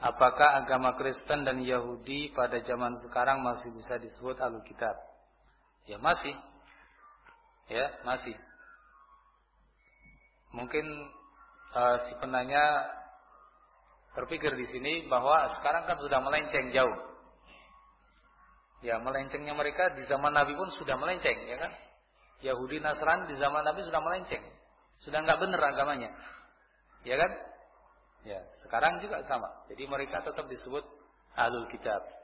apakah agama Kristen dan Yahudi pada zaman sekarang masih bisa disebut alul kitab? Ya masih. Ya, masih. Mungkin uh, si penanya terpikir di sini bahwa sekarang kan sudah melenceng jauh. Ya, melencengnya mereka di zaman Nabi pun sudah melenceng, ya kan? Yahudi Nasrani di zaman Nabi sudah melenceng. Sudah nggak benar agamanya. Ya kan? Ya, sekarang juga sama. Jadi mereka tetap disebut ahlul kitab.